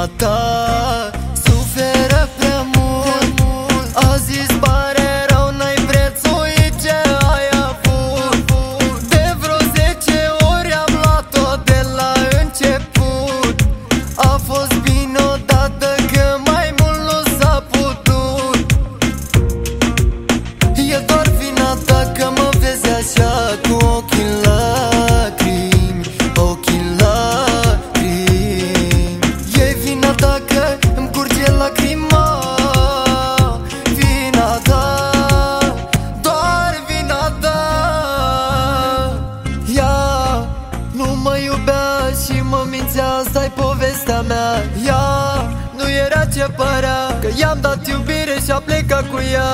आता iubea și mă mințea asta e povestea mea. Ea nu era ce părea Că i-am dat iubire și a plecat cu ea.